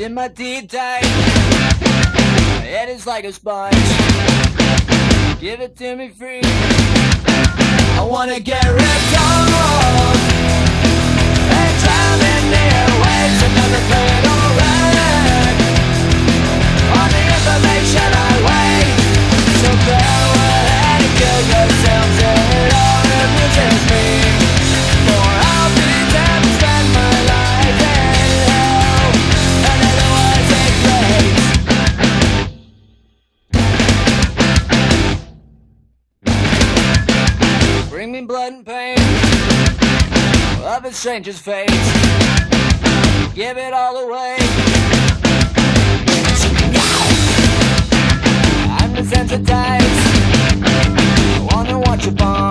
my teeth tight. My head is like a sponge. Give it to me free. I wanna get ripped off Bring me blood and pain of a stranger's face. Give it all away. I'm desensitized. I wanna watch a bomb.